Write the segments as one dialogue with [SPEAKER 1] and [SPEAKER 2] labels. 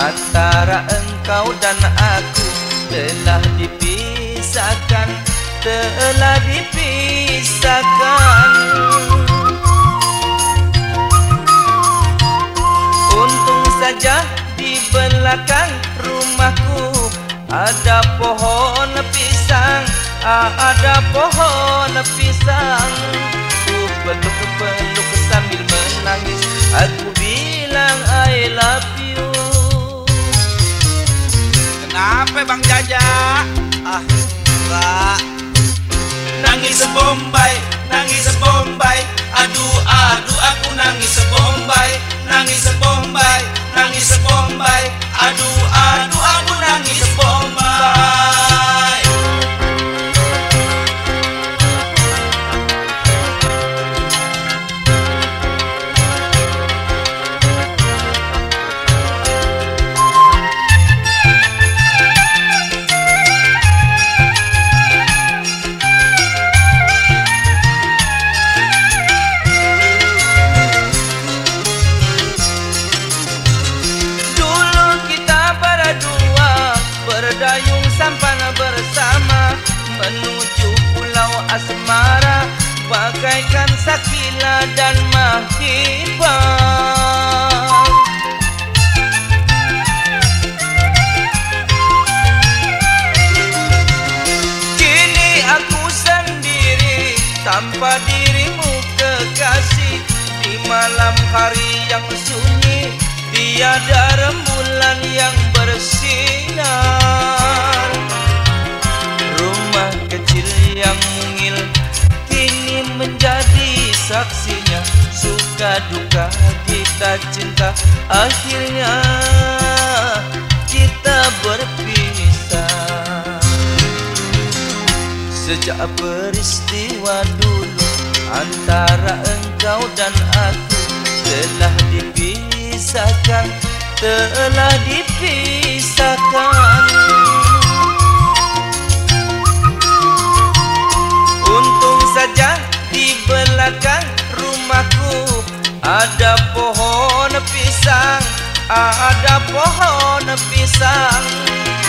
[SPEAKER 1] Antara engkau dan aku. Telah dipisahkan Telah dipisahkan. Untung saja di belakang rumahku Ada pohon pisang. Ada pohon pisang. Ku peluk-peluk sambil
[SPEAKER 2] Kenapa Bang Jaja?
[SPEAKER 1] Ah, enggak
[SPEAKER 2] Nangis Bombay, nangis Bombay. Aduh, aduh aku nangis Bombay
[SPEAKER 1] asmara Bagaikan Sakila dan Mahibah Kini aku sendiri Tanpa dirimu kekasih. Di malam hari yang sunyi Tiada rembulan yang bersinar duka kita cinta? Akhirnya kita berpisah. Sejak peristiwa dulu Antara engkau dan aku Telah dipisahkan Telah dipisahkan Ada pohon pisang Ada pohon pisang.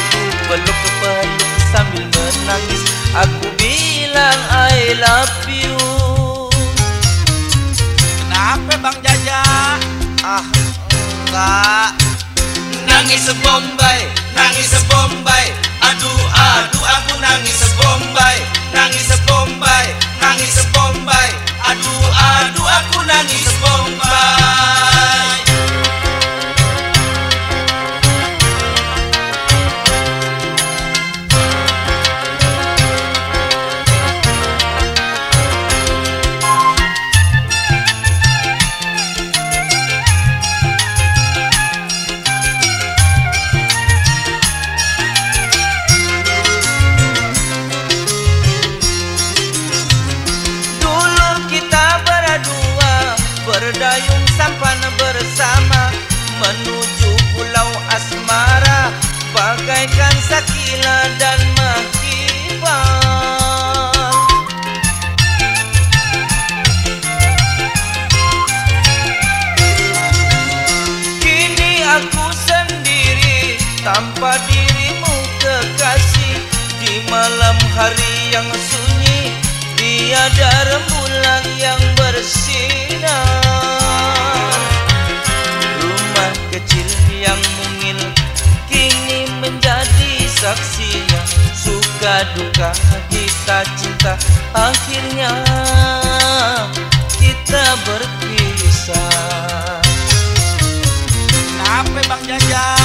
[SPEAKER 1] Ku peluk-peluk sambil menangis Aku bilang I love you.
[SPEAKER 2] Kenapa Bang Jaja?
[SPEAKER 1] Ah, enggak.
[SPEAKER 2] Nangis Bombay, nangis Bombay Aduh, aduh
[SPEAKER 1] malam hari yang sunyi Tiada rembulan yang bersinar. Rumah kecil yang mungil Kini menjadi saksinya. Suka duka kita cinta Akhirnya kita berpisah.
[SPEAKER 2] Kenapa Bang Jaja?